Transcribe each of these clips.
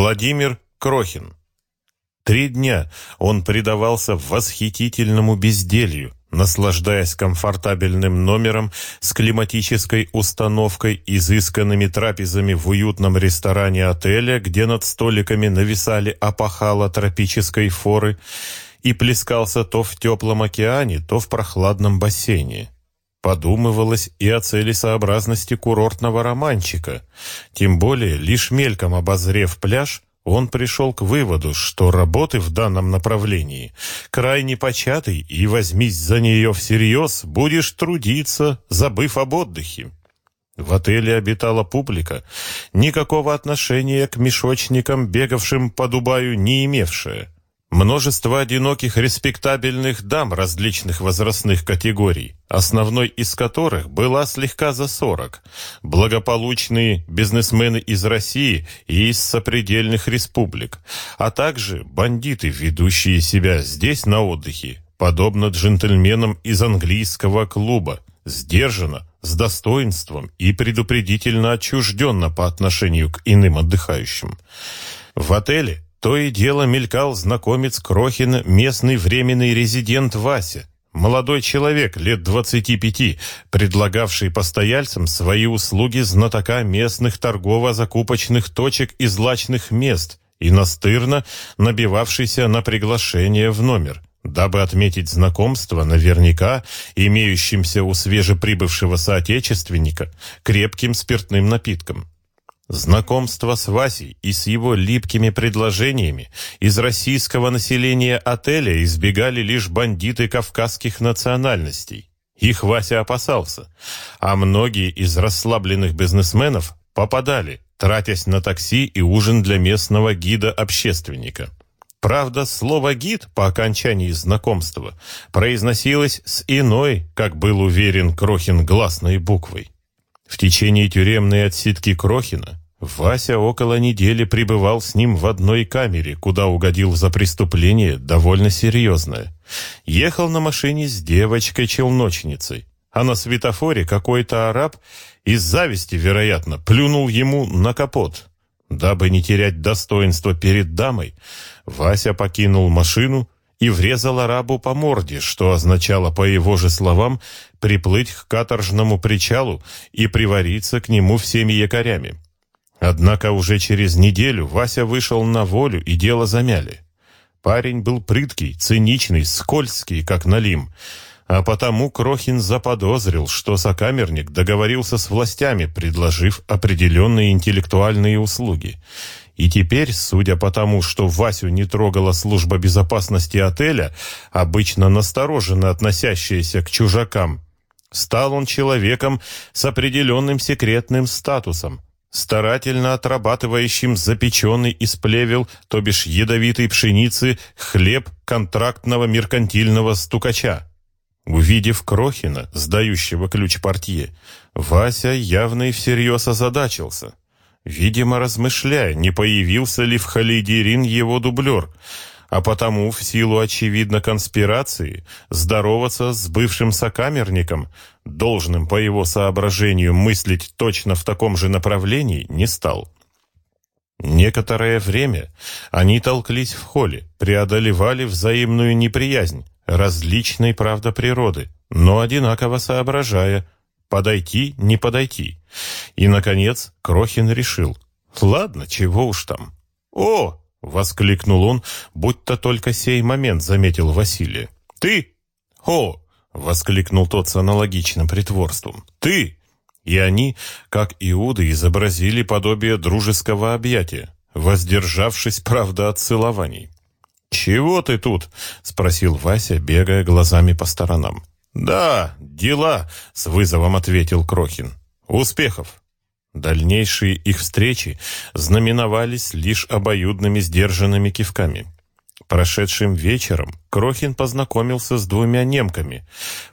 Владимир Крохин. Три дня он предавался восхитительному безделью, наслаждаясь комфортабельным номером с климатической установкой, изысканными трапезами в уютном ресторане отеля, где над столиками нависали опахала тропической форы, и плескался то в теплом океане, то в прохладном бассейне. Подумывалось и о целесообразности курортного романчика, тем более, лишь мельком обозрев пляж, он пришел к выводу, что работы в данном направлении крайне початый, и возьмись за нее всерьез, будешь трудиться, забыв об отдыхе. В отеле обитала публика, никакого отношения к мешочникам, бегавшим по Дубаю, не имевшая. Множество одиноких респектабельных дам различных возрастных категорий, основной из которых была слегка за сорок, благополучные бизнесмены из России и из сопредельных республик, а также бандиты, ведущие себя здесь на отдыхе, подобно джентльменам из английского клуба, сдержанно, с достоинством и предупредительно отчужденно по отношению к иным отдыхающим. В отеле то и дело мелькал знакомец Крохина, местный временный резидент Вася, молодой человек лет 25, предлагавший постояльцам свои услуги знатока местных торгово-закупочных точек и злачных мест и настырно набивавшийся на приглашение в номер дабы отметить знакомство, наверняка имеющимся у свежеприбывшего соотечественника крепким спиртным напитком. Знакомство с Васей и с его липкими предложениями из российского населения отеля избегали лишь бандиты кавказских национальностей. Их Вася опасался, а многие из расслабленных бизнесменов попадали, тратясь на такси и ужин для местного гида-общественника. Правда, слово «гид» по окончании знакомства произносилось с иной, как был уверен Крохин гласной буквой. В течение тюремной отсидки Крохина Вася около недели пребывал с ним в одной камере, куда угодил за преступление довольно серьезное. Ехал на машине с девочкой-челночницей, а на светофоре какой-то араб из зависти, вероятно, плюнул ему на капот. Дабы не терять достоинства перед дамой, Вася покинул машину и врезал арабу по морде, что означало, по его же словам, приплыть к каторжному причалу и привариться к нему всеми якорями. Однако уже через неделю Вася вышел на волю, и дело замяли. Парень был прыткий, циничный, скользкий, как налим, а потому Крохин заподозрил, что сокамерник договорился с властями, предложив определенные интеллектуальные услуги. И теперь, судя по тому, что Васю не трогала служба безопасности отеля, обычно настороженно относящаяся к чужакам, стал он человеком с определенным секретным статусом, старательно отрабатывающим запеченный из плевел, то бишь ядовитой пшеницы, хлеб контрактного меркантильного стукача. Увидев Крохина, сдающего ключ портье, Вася явно и всерьез озадачился. Видимо, размышляя, не появился ли в Халидирин его дублер, а потому, в силу очевидно конспирации, здороваться с бывшим сокамерником, должным по его соображению мыслить точно в таком же направлении, не стал. Некоторое время они толклись в холле, преодолевали взаимную неприязнь, различной, правда, природы, но одинаково соображая, подойти, не подойти. И, наконец, Крохин решил, ладно, чего уж там. «О, — воскликнул он, будто только сей момент заметил Василия. «Ты? О!» — воскликнул тот с аналогичным притворством. «Ты!» И они, как Иуды, изобразили подобие дружеского объятия, воздержавшись, правда, от целований. «Чего ты тут?» — спросил Вася, бегая глазами по сторонам. «Да, дела», — с вызовом ответил Крохин. «Успехов». Дальнейшие их встречи знаменовались лишь обоюдными сдержанными кивками. Прошедшим вечером Крохин познакомился с двумя немками,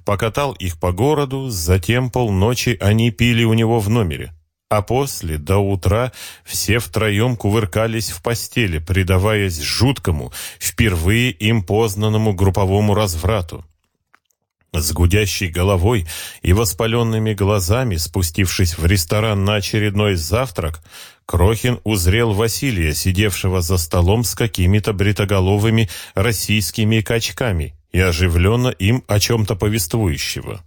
покатал их по городу, затем полночи они пили у него в номере. А после, до утра, все втроем кувыркались в постели, предаваясь жуткому, впервые им познанному групповому разврату. С гудящей головой и воспаленными глазами, спустившись в ресторан на очередной завтрак, Крохин узрел Василия, сидевшего за столом с какими-то бритоголовыми российскими качками и оживленно им о чем-то повествующего.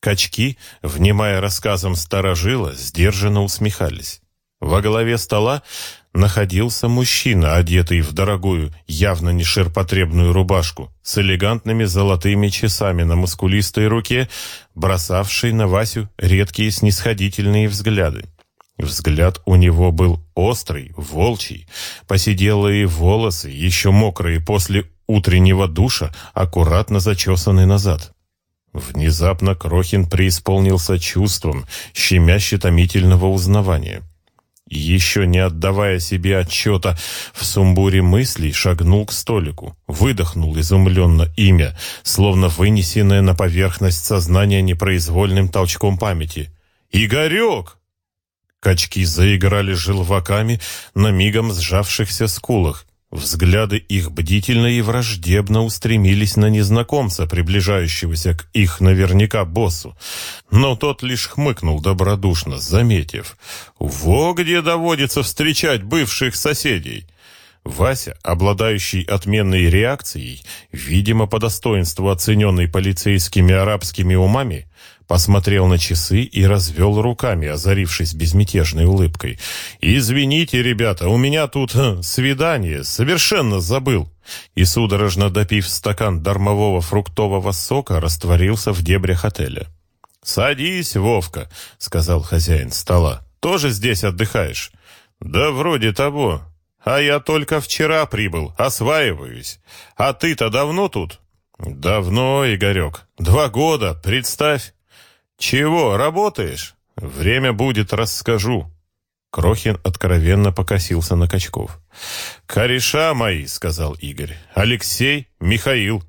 Качки, внимая рассказам старожила, сдержанно усмехались. Во главе стола находился мужчина, одетый в дорогую, явно не ширпотребную рубашку, с элегантными золотыми часами на мускулистой руке, бросавший на Васю редкие снисходительные взгляды. Взгляд у него был острый, волчий, посиделые волосы, еще мокрые после утреннего душа, аккуратно зачесаны назад. Внезапно Крохин преисполнился чувством щемяще-томительного узнавания. Еще не отдавая себе отчета в сумбуре мыслей, шагнул к столику, выдохнул изумленно имя, словно вынесенное на поверхность сознания непроизвольным толчком памяти. «Игорек!» Качки заиграли желваками на мигом сжавшихся скулах. Взгляды их бдительно и враждебно устремились на незнакомца, приближающегося к их наверняка боссу. Но тот лишь хмыкнул добродушно, заметив. «Во где доводится встречать бывших соседей!» Вася, обладающий отменной реакцией, видимо, по достоинству оцененный полицейскими арабскими умами, посмотрел на часы и развел руками, озарившись безмятежной улыбкой. «Извините, ребята, у меня тут ха, свидание, совершенно забыл!» И, судорожно допив стакан дармового фруктового сока, растворился в дебрях отеля. «Садись, Вовка», — сказал хозяин стола. «Тоже здесь отдыхаешь?» «Да вроде того. А я только вчера прибыл, осваиваюсь. А ты-то давно тут?» «Давно, Игорек. Два года, представь». «Чего, работаешь? Время будет, расскажу». Крохин откровенно покосился на Качков. «Кореша мои», — сказал Игорь. «Алексей, Михаил».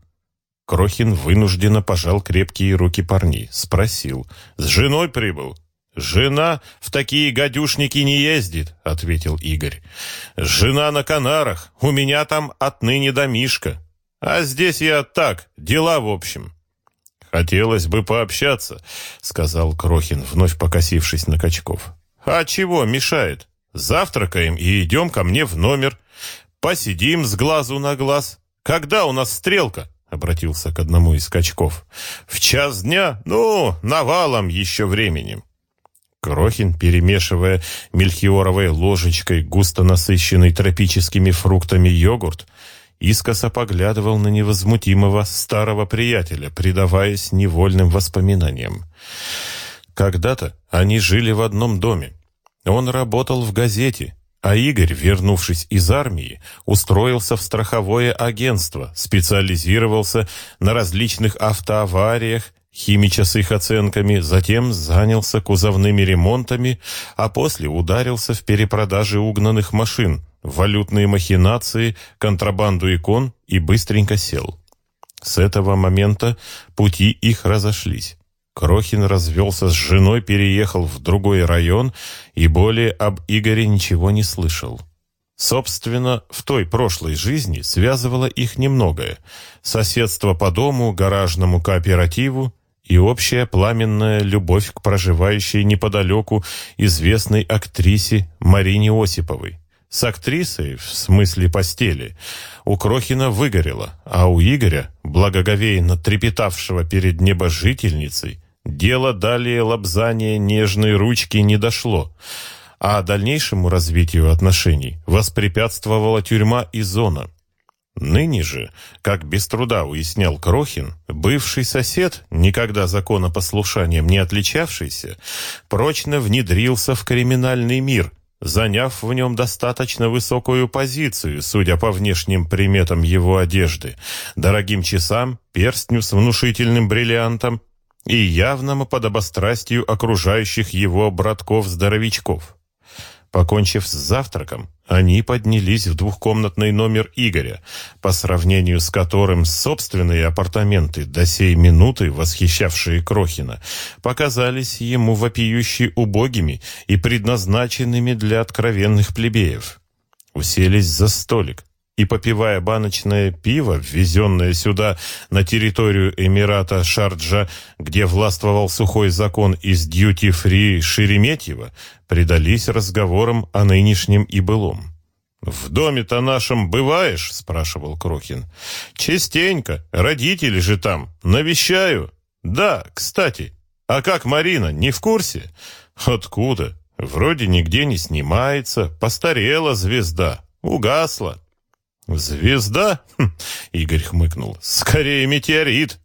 Крохин вынужденно пожал крепкие руки парней. Спросил. «С женой прибыл?» «Жена в такие гадюшники не ездит», — ответил Игорь. «Жена на Канарах. У меня там отныне домишка. А здесь я так, дела в общем». «Хотелось бы пообщаться», — сказал Крохин, вновь покосившись на Качков. «А чего мешает? Завтракаем и идем ко мне в номер. Посидим с глазу на глаз. Когда у нас стрелка?» — обратился к одному из качков. «В час дня? Ну, навалом еще временем». Крохин, перемешивая мельхиоровой ложечкой густо насыщенный тропическими фруктами йогурт, искоса поглядывал на невозмутимого старого приятеля, предаваясь невольным воспоминаниям. Когда-то они жили в одном доме. Он работал в газете, а Игорь, вернувшись из армии, устроился в страховое агентство, специализировался на различных автоавариях, химича с их оценками, затем занялся кузовными ремонтами, а после ударился в перепродаже угнанных машин, валютные махинации, контрабанду икон и быстренько сел. С этого момента пути их разошлись. Крохин развелся с женой, переехал в другой район и более об Игоре ничего не слышал. Собственно, в той прошлой жизни связывало их немногое. Соседство по дому, гаражному кооперативу и общая пламенная любовь к проживающей неподалеку известной актрисе Марине Осиповой. С актрисой, в смысле постели, у Крохина выгорело, а у Игоря, благоговейно трепетавшего перед небожительницей, дело далее лобзания нежной ручки не дошло, а дальнейшему развитию отношений воспрепятствовала тюрьма и зона. Ныне же, как без труда уяснял Крохин, бывший сосед, никогда законопослушанием не отличавшийся, прочно внедрился в криминальный мир – заняв в нем достаточно высокую позицию, судя по внешним приметам его одежды, дорогим часам, перстню с внушительным бриллиантом и явному подобострастию окружающих его братков-здоровичков. Покончив с завтраком, они поднялись в двухкомнатный номер Игоря, по сравнению с которым собственные апартаменты, до сей минуты восхищавшие Крохина, показались ему вопиюще убогими и предназначенными для откровенных плебеев. Уселись за столик. И попивая баночное пиво, ввезенное сюда на территорию Эмирата Шарджа, где властвовал сухой закон из дьюти-фри Шереметьево, предались разговорам о нынешнем и былом. «В доме-то нашем бываешь?» — спрашивал Крохин. «Частенько. Родители же там. Навещаю». «Да, кстати. А как Марина, не в курсе?» «Откуда? Вроде нигде не снимается. Постарела звезда. Угасла». «Звезда?» Игорь хмыкнул. «Скорее метеорит».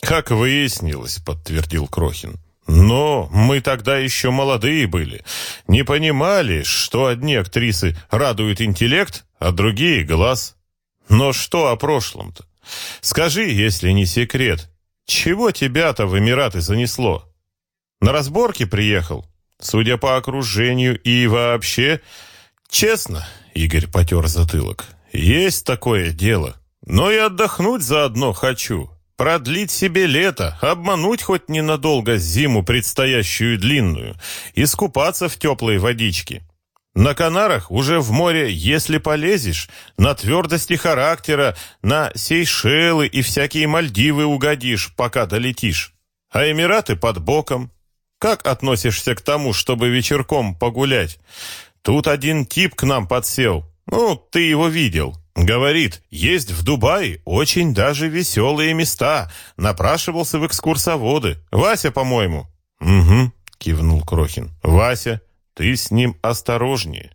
«Как выяснилось», — подтвердил Крохин. «Но мы тогда еще молодые были. Не понимали, что одни актрисы радуют интеллект, а другие — глаз. Но что о прошлом-то? Скажи, если не секрет, чего тебя-то в Эмираты занесло? На разборки приехал? Судя по окружению и вообще...» «Честно», — Игорь потер затылок, есть такое дело. Но и отдохнуть заодно хочу. Продлить себе лето, обмануть хоть ненадолго зиму предстоящую длинную, искупаться в теплой водичке. На Канарах уже в море, если полезешь, на твердости характера, на Сейшелы и всякие Мальдивы угодишь, пока долетишь. А Эмираты под боком. Как относишься к тому, чтобы вечерком погулять? Тут один тип к нам подсел, «Ну, ты его видел». Говорит, есть в Дубае очень даже веселые места. Напрашивался в экскурсоводы. Вася, по-моему. Угу, кивнул Крохин. Вася, ты с ним осторожнее.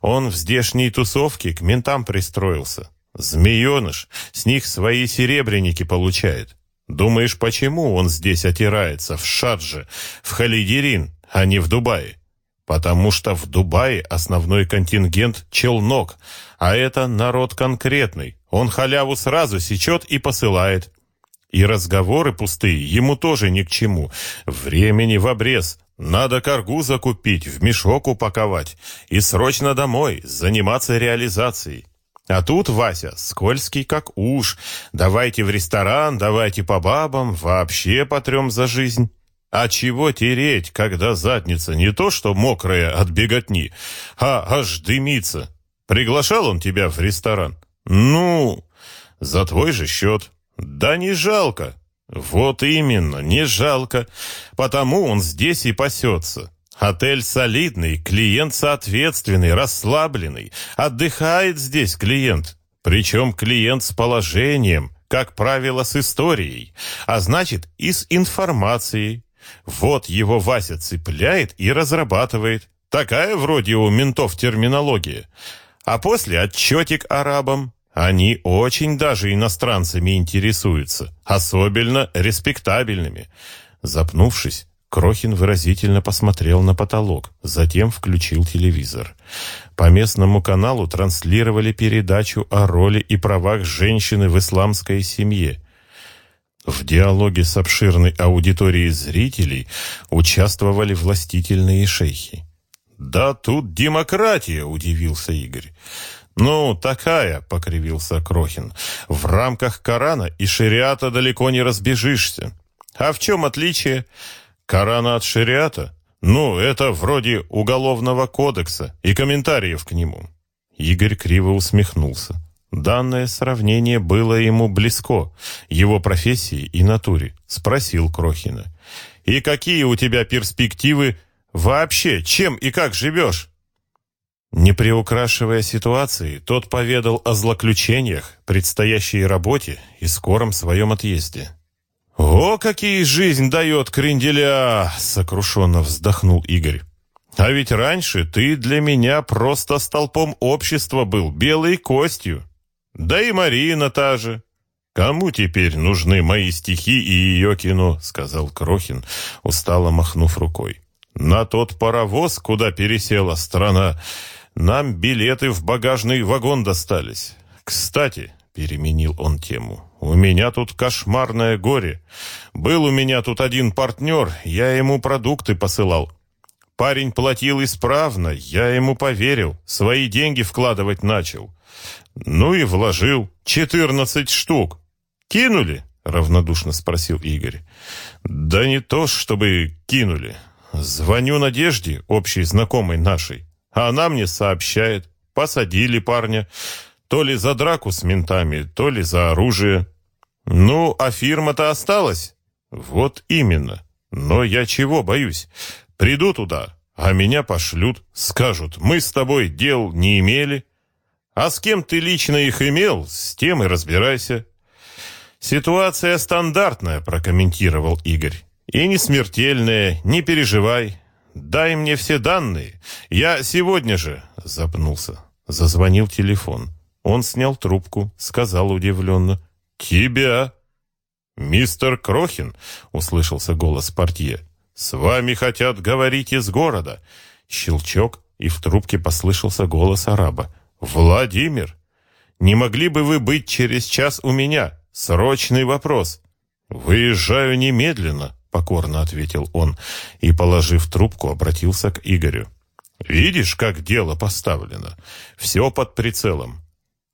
Он в здешней тусовке к ментам пристроился. Змееныш, с них свои серебряники получает. Думаешь, почему он здесь отирается, в Шадже, в Халидирин, а не в Дубае? Потому что в Дубае основной контингент – челнок, а это народ конкретный. Он халяву сразу сечет и посылает. И разговоры пустые ему тоже ни к чему. Времени в обрез. Надо коргу закупить, в мешок упаковать. И срочно домой, заниматься реализацией. А тут Вася, скользкий как уж. Давайте в ресторан, давайте по бабам, вообще потрем за жизнь. А чего тереть, когда задница не то что мокрая от беготни, а аж дымится? Приглашал он тебя в ресторан? Ну, за твой же счет. Да не жалко. Вот именно, не жалко. Потому он здесь и пасется. Отель солидный, клиент соответственный, расслабленный. Отдыхает здесь клиент. Причем клиент с положением, как правило, с историей, а значит и с информацией. Вот его Вася цепляет и разрабатывает. Такая вроде у ментов терминология. А после отчетик арабам. Они очень даже иностранцами интересуются, особенно респектабельными. Запнувшись, Крохин выразительно посмотрел на потолок, затем включил телевизор. По местному каналу транслировали передачу о роли и правах женщины в исламской семье. В диалоге с обширной аудиторией зрителей участвовали властительные шейхи. «Да тут демократия!» — удивился Игорь. «Ну, такая», — покривился Крохин. «В рамках Корана и шариата далеко не разбежишься. А в чем отличие? Корана от шариата? Ну, это вроде уголовного кодекса и комментариев к нему». Игорь криво усмехнулся. Данное сравнение было ему близко, его профессии и натуре. Спросил Крохина. «И какие у тебя перспективы вообще? Чем и как живешь?» Не приукрашивая ситуации, тот поведал о злоключениях, предстоящей работе и скором своем отъезде. «О, какие жизнь дает кренделя!» — сокрушенно вздохнул Игорь. «А ведь раньше ты для меня просто столпом общества был, белой костью. Да и Марина та же. Кому теперь нужны мои стихи и ее кино, сказал Крохин, устало махнув рукой. На тот паровоз, куда пересела страна, нам билеты в багажный вагон достались. Кстати, переменил он тему. У меня тут кошмарное горе. Был у меня тут один партнер, я ему продукты посылал. Парень платил исправно, я ему поверил, свои деньги вкладывать начал. Ну и вложил. Четырнадцать штук. Кинули? Равнодушно спросил Игорь. Да не то, чтобы кинули. Звоню Надежде, общей знакомой нашей. Она мне сообщает. Посадили парня. То ли за драку с ментами, то ли за оружие. Ну, а фирма-то осталась. Вот именно. Но я чего боюсь? Приду туда, а меня пошлют, скажут, мы с тобой дел не имели. А с кем ты лично их имел, с тем и разбирайся. Ситуация стандартная, прокомментировал Игорь. И не смертельная, не переживай. Дай мне все данные. Я сегодня же запнулся. Зазвонил телефон. Он снял трубку, сказал удивленно. «Тебя?» «Мистер Крохин», — услышался голос портье. «С вами хотят говорить из города». Щелчок, и в трубке послышался голос араба. «Владимир, не могли бы вы быть через час у меня? Срочный вопрос». «Выезжаю немедленно», — покорно ответил он, и, положив трубку, обратился к Игорю. «Видишь, как дело поставлено? Все под прицелом.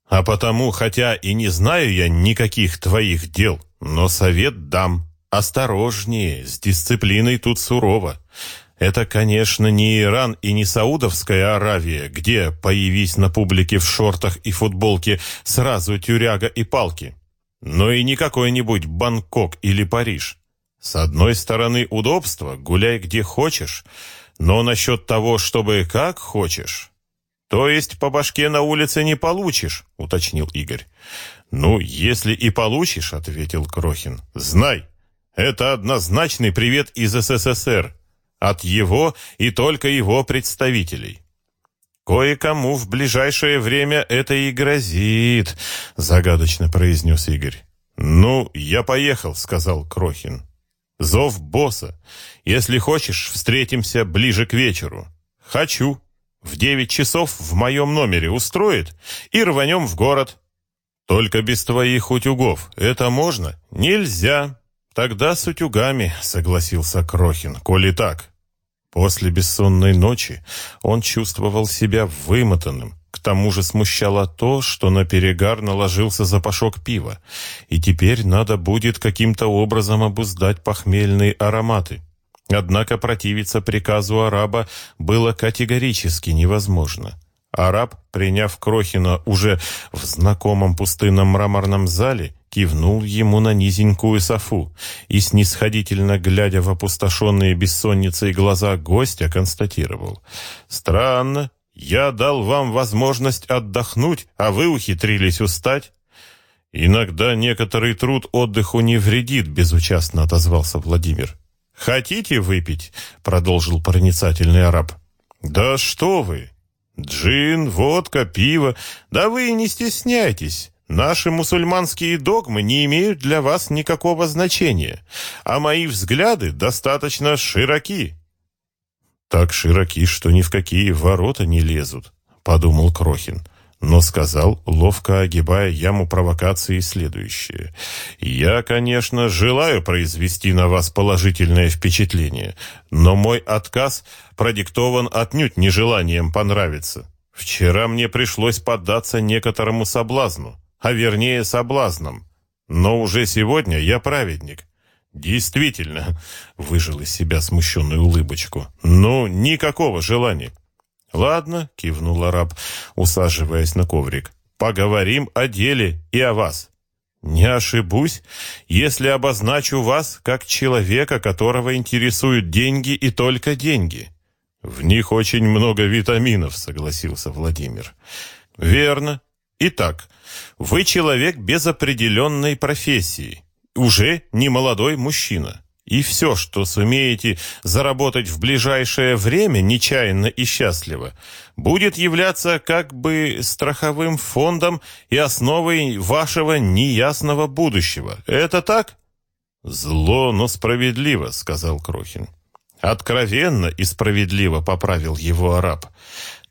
А потому, хотя и не знаю я никаких твоих дел, но совет дам. Осторожнее, с дисциплиной тут сурово. Это, конечно, не Иран и не Саудовская Аравия, где, появись на публике в шортах и футболке, сразу тюряга и палки. Но и не какой-нибудь Бангкок или Париж. С одной стороны, удобство, гуляй где хочешь, но насчет того, чтобы как хочешь... «То есть по башке на улице не получишь?» — уточнил Игорь. «Ну, если и получишь», — ответил Крохин, — «знай, это однозначный привет из СССР, от его и только его представителей». «Кое-кому в ближайшее время это и грозит», — загадочно произнес Игорь. «Ну, я поехал», — сказал Крохин. «Зов босса. Если хочешь, встретимся ближе к вечеру». «Хочу», в девять часов в моем номере устроит, и рванем в город. Только без твоих утюгов. Это можно? Нельзя. Тогда с утюгами, согласился Крохин, коли так. После бессонной ночи он чувствовал себя вымотанным. К тому же смущало то, что на перегар наложился запашок пива, и теперь надо будет каким-то образом обуздать похмельные ароматы. Однако противиться приказу араба было категорически невозможно. Араб, приняв Крохина уже в знакомом пустынном мраморном зале, кивнул ему на низенькую софу и, снисходительно глядя в опустошенные бессонницей глаза гостя, констатировал. «Странно. Я дал вам возможность отдохнуть, а вы ухитрились устать». «Иногда некоторый труд отдыху не вредит», — безучастно отозвался Владимир. «Хотите выпить?» — продолжил проницательный араб. «Да что вы! Джин, водка, пиво. Да вы не стесняйтесь. Наши мусульманские догмы не имеют для вас никакого значения, а мои взгляды достаточно широки». «Так широки, что ни в какие ворота не лезут», — подумал Крохин но сказал, ловко огибая яму провокации, следующее. «Я, конечно, желаю произвести на вас положительное впечатление, но мой отказ продиктован отнюдь нежеланием понравиться. Вчера мне пришлось поддаться некоторому соблазну, а вернее соблазнам. Но уже сегодня я праведник». «Действительно», — выжил из себя смущенную улыбочку, — «ну, никакого желания». «Ладно», — кивнул араб, усаживаясь на коврик. «Поговорим о деле и о вас. Не ошибусь, если обозначу вас как человека, которого интересуют деньги и только деньги». «В них очень много витаминов», — согласился Владимир. «Верно. Итак, вы человек без определенной профессии, уже не молодой мужчина и все, что сумеете заработать в ближайшее время нечаянно и счастливо, будет являться как бы страховым фондом и основой вашего неясного будущего. Это так? Зло, но справедливо, сказал Крохин. Откровенно и справедливо поправил его араб.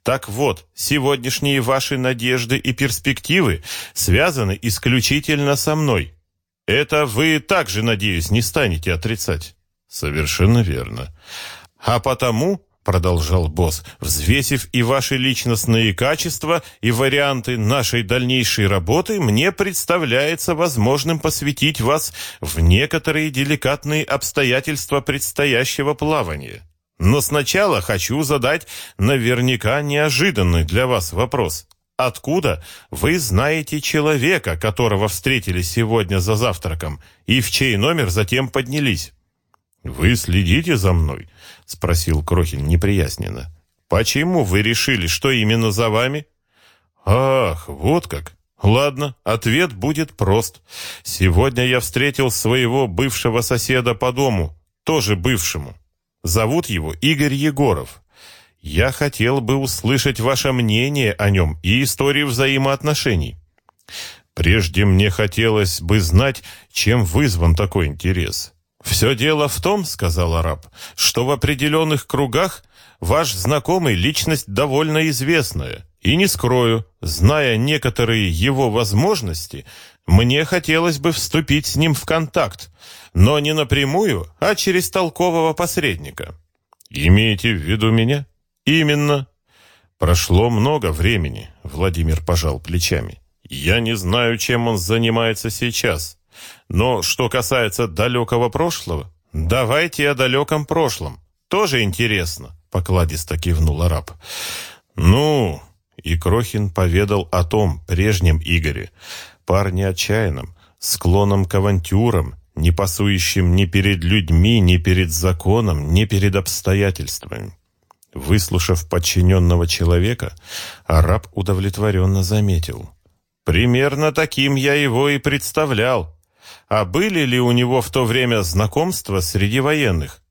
Так вот, сегодняшние ваши надежды и перспективы связаны исключительно со мной. Это вы также, надеюсь, не станете отрицать. Совершенно верно. А потому, продолжал босс, взвесив и ваши личностные качества, и варианты нашей дальнейшей работы, мне представляется возможным посвятить вас в некоторые деликатные обстоятельства предстоящего плавания. Но сначала хочу задать наверняка неожиданный для вас вопрос. Откуда вы знаете человека, которого встретили сегодня за завтраком, и в чей номер затем поднялись?» «Вы следите за мной?» — спросил Крохин неприязненно. «Почему вы решили, что именно за вами?» «Ах, вот как! Ладно, ответ будет прост. Сегодня я встретил своего бывшего соседа по дому, тоже бывшему. Зовут его Игорь Егоров. Я хотел бы услышать ваше мнение о нем и историю взаимоотношений. Прежде мне хотелось бы знать, чем вызван такой интерес. «Все дело в том, — сказал араб, — что в определенных кругах ваш знакомый личность довольно известная. И не скрою, зная некоторые его возможности, мне хотелось бы вступить с ним в контакт, но не напрямую, а через толкового посредника. Имеете в виду меня? Именно. Прошло много времени, Владимир пожал плечами. Я не знаю, чем он занимается сейчас. Но что касается далекого прошлого, давайте о далеком прошлом. Тоже интересно, покладисто кивнул араб. Ну, и Крохин поведал о том прежнем Игоре, парне отчаянном, склоном к авантюрам, не пасующим ни перед людьми, ни перед законом, ни перед обстоятельствами. Выслушав подчиненного человека, араб удовлетворенно заметил. «Примерно таким я его и представлял. А были ли у него в то время знакомства среди военных?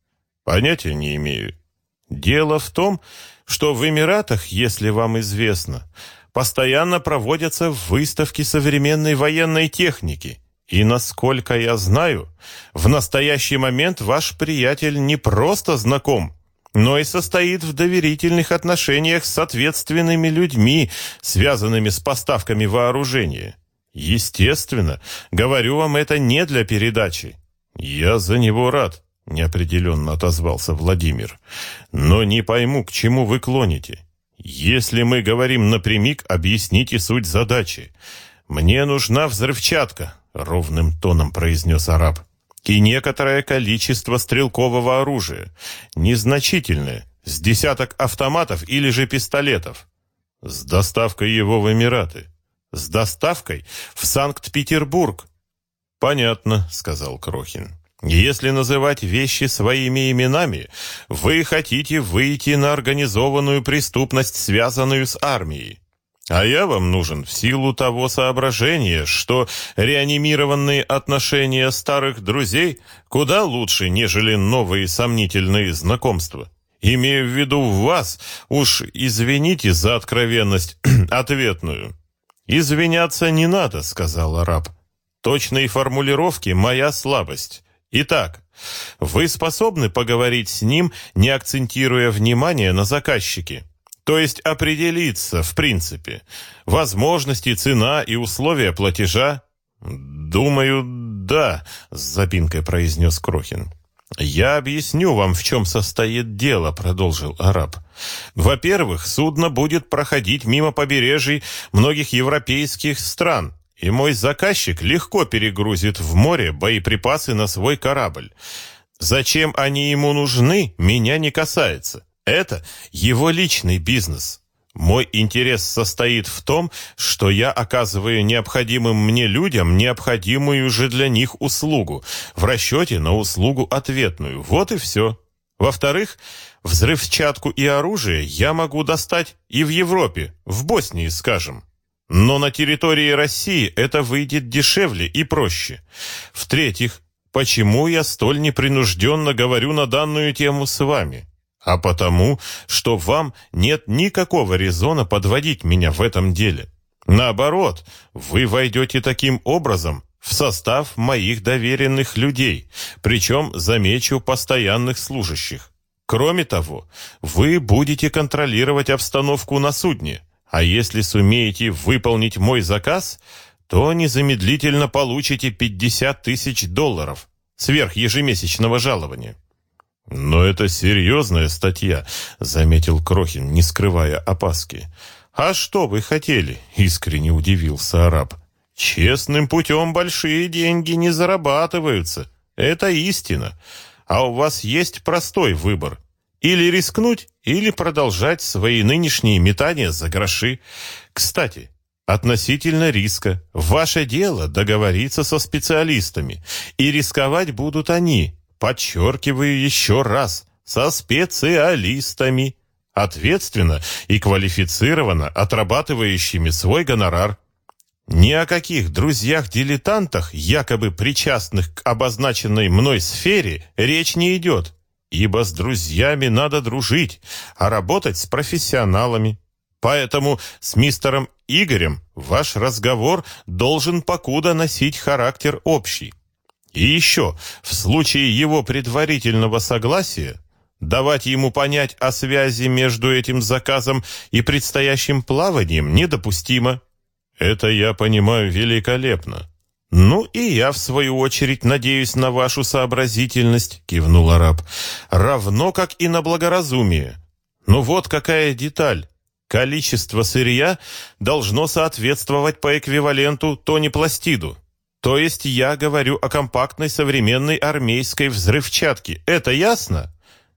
Понятия не имею. Дело в том, что в Эмиратах, если вам известно, постоянно проводятся выставки современной военной техники. И, насколько я знаю, в настоящий момент ваш приятель не просто знаком, но и состоит в доверительных отношениях с ответственными людьми, связанными с поставками вооружения. Естественно, говорю вам это не для передачи. Я за него рад неопределенно отозвался Владимир. Но не пойму, к чему вы клоните. Если мы говорим напрямик, объясните суть задачи. Мне нужна взрывчатка, ровным тоном произнес араб. И некоторое количество стрелкового оружия, незначительное, с десяток автоматов или же пистолетов. С доставкой его в Эмираты. С доставкой в Санкт-Петербург. Понятно, сказал Крохин. Если называть вещи своими именами, вы хотите выйти на организованную преступность, связанную с армией. А я вам нужен в силу того соображения, что реанимированные отношения старых друзей куда лучше, нежели новые сомнительные знакомства. Имею в виду вас, уж извините за откровенность ответную. «Извиняться не надо», — сказал араб. «Точные формулировки — моя слабость». Итак, вы способны поговорить с ним, не акцентируя внимание на заказчике? То есть определиться, в принципе, возможности, цена и условия платежа? Думаю, да, с запинкой произнес Крохин. «Я объясню вам, в чем состоит дело», — продолжил араб. «Во-первых, судно будет проходить мимо побережий многих европейских стран, и мой заказчик легко перегрузит в море боеприпасы на свой корабль. Зачем они ему нужны, меня не касается. Это его личный бизнес. Мой интерес состоит в том, что я оказываю необходимым мне людям необходимую же для них услугу, в расчете на услугу ответную. Вот и все. Во-вторых, взрывчатку и оружие я могу достать и в Европе, в Боснии, скажем. Но на территории России это выйдет дешевле и проще. В-третьих, почему я столь непринужденно говорю на данную тему с вами? А потому, что вам нет никакого резона подводить меня в этом деле. Наоборот, вы войдете таким образом в состав моих доверенных людей, причем, замечу, постоянных служащих. Кроме того, вы будете контролировать обстановку на судне, а если сумеете выполнить мой заказ, то незамедлительно получите 50 тысяч долларов сверх ежемесячного жалования. «Но это серьезная статья», — заметил Крохин, не скрывая опаски. «А что вы хотели?» — искренне удивился араб. «Честным путем большие деньги не зарабатываются. Это истина. А у вас есть простой выбор. Или рискнуть, или продолжать свои нынешние метания за гроши. Кстати, относительно риска, ваше дело договориться со специалистами, и рисковать будут они, подчеркиваю еще раз, со специалистами, ответственно и квалифицированно отрабатывающими свой гонорар. Ни о каких друзьях-дилетантах, якобы причастных к обозначенной мной сфере, речь не идет, ибо с друзьями надо дружить, а работать с профессионалами. Поэтому с мистером Игорем ваш разговор должен покуда носить характер общий. И еще, в случае его предварительного согласия, давать ему понять о связи между этим заказом и предстоящим плаванием недопустимо. Это я понимаю великолепно. Ну и я, в свою очередь, надеюсь на вашу сообразительность, кивнул араб, равно как и на благоразумие. Ну вот какая деталь. Количество сырья должно соответствовать по эквиваленту тони-пластиду. То есть я говорю о компактной современной армейской взрывчатке. Это ясно?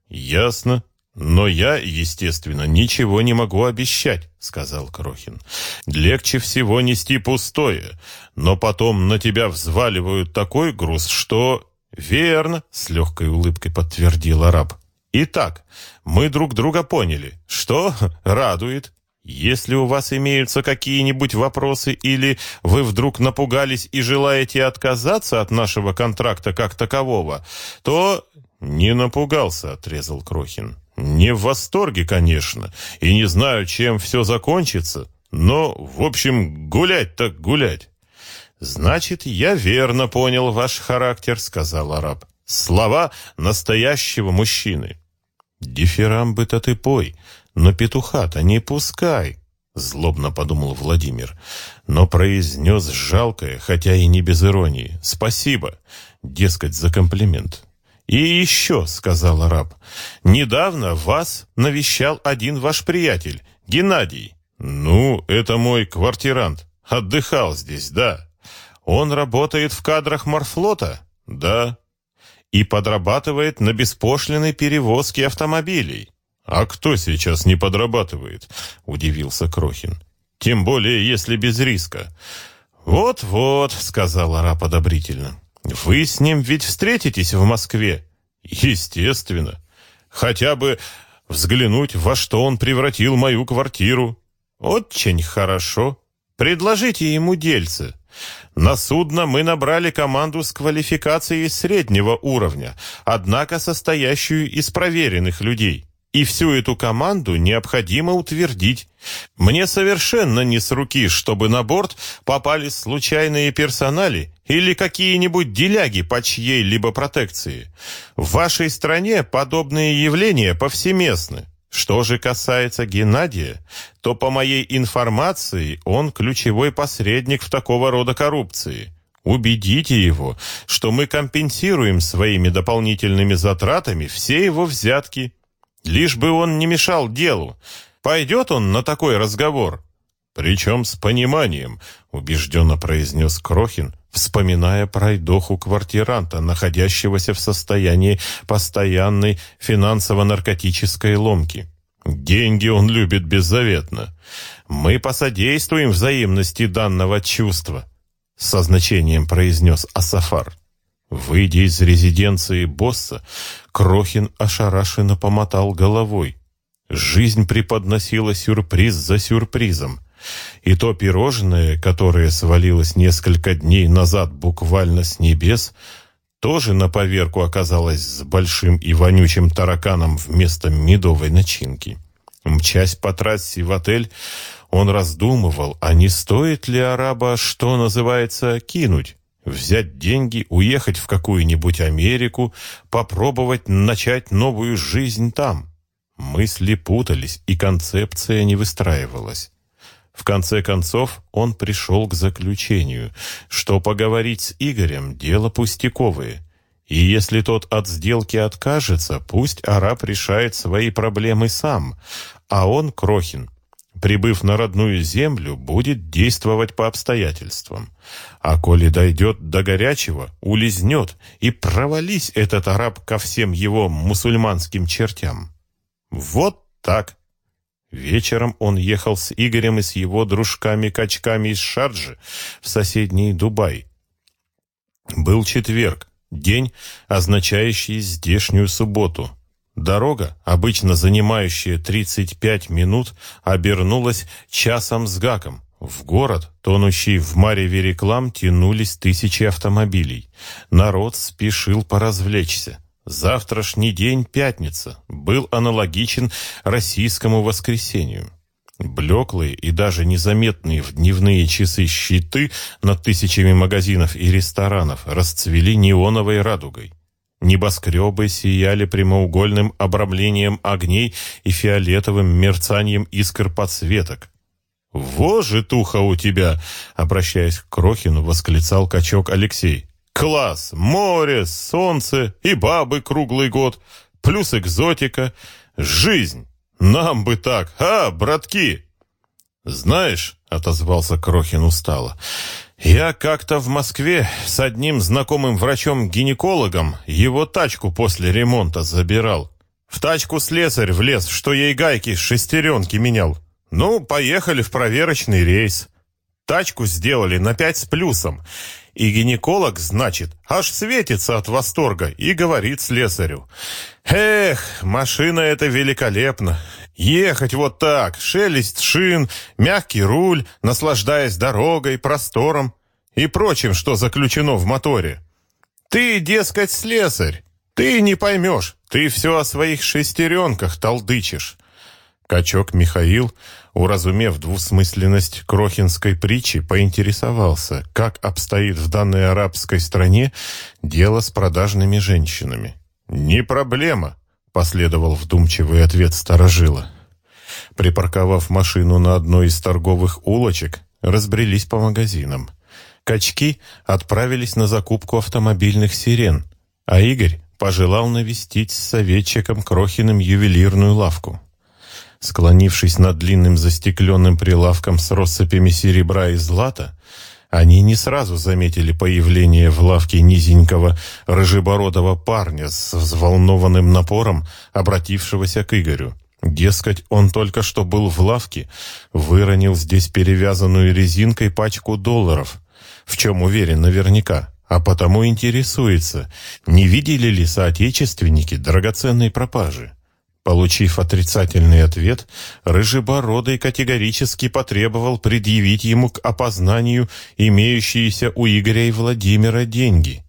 Ясно. «Но я, естественно, ничего не могу обещать», — сказал Крохин. «Легче всего нести пустое, но потом на тебя взваливают такой груз, что...» «Верно», — с легкой улыбкой подтвердил араб. «Итак, мы друг друга поняли. Что? Радует. Если у вас имеются какие-нибудь вопросы или вы вдруг напугались и желаете отказаться от нашего контракта как такового, то...» «Не напугался», — отрезал Крохин. Не в восторге, конечно, и не знаю, чем все закончится, но, в общем, гулять так гулять. Значит, я верно понял ваш характер, сказал араб. Слова настоящего мужчины. Дифирамбы-то ты пой, но петуха-то не пускай, злобно подумал Владимир, но произнес жалкое, хотя и не без иронии. Спасибо, дескать, за комплимент. «И еще», — сказал араб, — «недавно вас навещал один ваш приятель, Геннадий». «Ну, это мой квартирант. Отдыхал здесь, да». «Он работает в кадрах морфлота?» «Да». «И подрабатывает на беспошлиной перевозке автомобилей?» «А кто сейчас не подрабатывает?» — удивился Крохин. «Тем более, если без риска». «Вот-вот», — сказал араб одобрительно. Вы с ним ведь встретитесь в Москве? Естественно. Хотя бы взглянуть, во что он превратил мою квартиру. Очень хорошо. Предложите ему дельце. На судно мы набрали команду с квалификацией среднего уровня, однако состоящую из проверенных людей. И всю эту команду необходимо утвердить. Мне совершенно не с руки, чтобы на борт попали случайные персонали или какие-нибудь деляги по чьей-либо протекции. В вашей стране подобные явления повсеместны. Что же касается Геннадия, то по моей информации он ключевой посредник в такого рода коррупции. Убедите его, что мы компенсируем своими дополнительными затратами все его взятки. Лишь бы он не мешал делу. Пойдет он на такой разговор? Причем с пониманием, убежденно произнес Крохин, вспоминая пройдоху квартиранта, находящегося в состоянии постоянной финансово-наркотической ломки. Деньги он любит беззаветно. Мы посодействуем взаимности данного чувства, со значением произнес Асафар. Выйдя из резиденции босса, Крохин ошарашенно помотал головой. Жизнь преподносила сюрприз за сюрпризом. И то пирожное, которое свалилось несколько дней назад буквально с небес, тоже на поверку оказалось с большим и вонючим тараканом вместо медовой начинки. Мчась по трассе в отель, он раздумывал, а не стоит ли араба, что называется, кинуть. Взять деньги, уехать в какую-нибудь Америку, попробовать начать новую жизнь там. Мысли путались, и концепция не выстраивалась. В конце концов, он пришел к заключению, что поговорить с Игорем – дело пустяковое. И если тот от сделки откажется, пусть араб решает свои проблемы сам, а он, Крохин, прибыв на родную землю, будет действовать по обстоятельствам. А коли дойдет до горячего, улизнет, и провались этот араб ко всем его мусульманским чертям. Вот так. Вечером он ехал с Игорем и с его дружками-качками из Шарджи в соседний Дубай. Был четверг, день, означающий здешнюю субботу. Дорога, обычно занимающая 35 минут, обернулась часом с гаком. В город, тонущий в мареве реклам, тянулись тысячи автомобилей. Народ спешил поразвлечься. Завтрашний день, пятница, был аналогичен российскому воскресенью. Блеклые и даже незаметные в дневные часы щиты над тысячами магазинов и ресторанов расцвели неоновой радугой. Небоскребы сияли прямоугольным обрамлением огней и фиолетовым мерцанием искр подсветок. «Во же туха у тебя!» — обращаясь к Крохину, восклицал качок Алексей. «Класс! Море, солнце и бабы круглый год, плюс экзотика, жизнь! Нам бы так, а, братки!» «Знаешь», — отозвался Крохин устало, — «я как-то в Москве с одним знакомым врачом-гинекологом его тачку после ремонта забирал. В тачку слесарь влез, что ей гайки с шестеренки менял. Ну, поехали в проверочный рейс. Тачку сделали на пять с плюсом. И гинеколог, значит, аж светится от восторга и говорит слесарю. «Эх, машина эта великолепна! Ехать вот так, шелест шин, мягкий руль, наслаждаясь дорогой, простором и прочим, что заключено в моторе. Ты, дескать, слесарь, ты не поймешь, ты все о своих шестеренках толдычишь». Качок Михаил уразумев двусмысленность крохинской притчи, поинтересовался, как обстоит в данной арабской стране дело с продажными женщинами. «Не проблема», — последовал вдумчивый ответ сторожила. Припарковав машину на одной из торговых улочек, разбрелись по магазинам. Качки отправились на закупку автомобильных сирен, а Игорь пожелал навестить с советчиком Крохиным ювелирную лавку. Склонившись над длинным застекленным прилавком с россыпями серебра и злата, они не сразу заметили появление в лавке низенького рыжебородого парня с взволнованным напором, обратившегося к Игорю. Дескать, он только что был в лавке, выронил здесь перевязанную резинкой пачку долларов, в чем уверен наверняка, а потому интересуется, не видели ли соотечественники драгоценной пропажи. Получив отрицательный ответ, Рыжебородый категорически потребовал предъявить ему к опознанию имеющиеся у Игоря и Владимира деньги.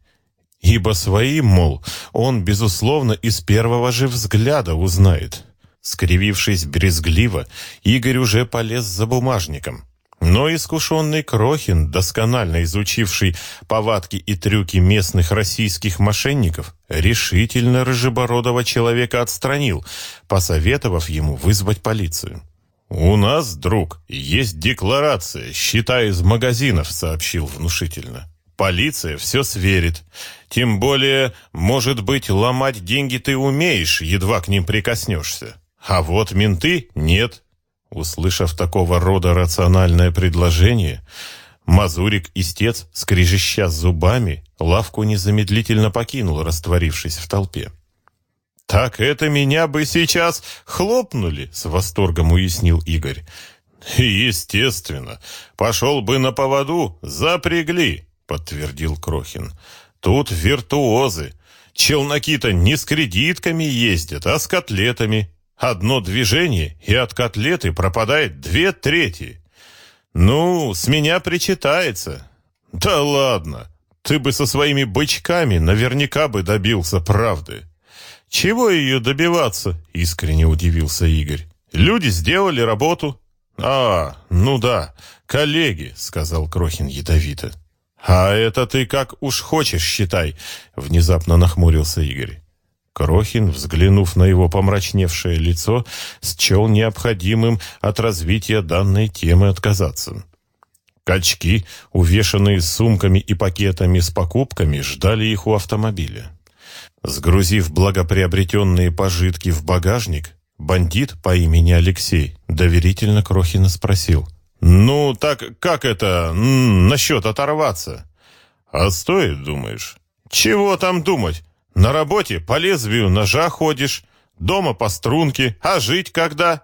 Ибо своим, мол, он, безусловно, из первого же взгляда узнает. Скривившись брезгливо, Игорь уже полез за бумажником. Но искушенный Крохин, досконально изучивший повадки и трюки местных российских мошенников, решительно рыжебородого человека отстранил, посоветовав ему вызвать полицию. «У нас, друг, есть декларация, счета из магазинов», — сообщил внушительно. «Полиция все сверит. Тем более, может быть, ломать деньги ты умеешь, едва к ним прикоснешься. А вот менты — нет. Услышав такого рода рациональное предложение, Мазурик-истец, скрежеща зубами, лавку незамедлительно покинул, растворившись в толпе. «Так это меня бы сейчас хлопнули!» — с восторгом уяснил Игорь. «Естественно. Пошел бы на поводу, запрягли», — подтвердил Крохин. «Тут виртуозы. Челноки-то не с кредитками ездят, а с котлетами. Одно движение, и от котлеты пропадает две трети. Ну, с меня причитается. Да ладно, ты бы со своими бычками наверняка бы добился правды. Чего ее добиваться? Искренне удивился Игорь. Люди сделали работу. А, ну да, коллеги, сказал Крохин ядовито. А это ты как уж хочешь считай, внезапно нахмурился Игорь. Крохин, взглянув на его помрачневшее лицо, счел необходимым от развития данной темы отказаться. Качки, увешанные сумками и пакетами с покупками, ждали их у автомобиля. Сгрузив благоприобретенные пожитки в багажник, бандит по имени Алексей доверительно Крохина спросил. «Ну, так как это насчет оторваться?» «А стоит, думаешь?» «Чего там думать? На работе по лезвию ножа ходишь, дома по струнке, а жить когда?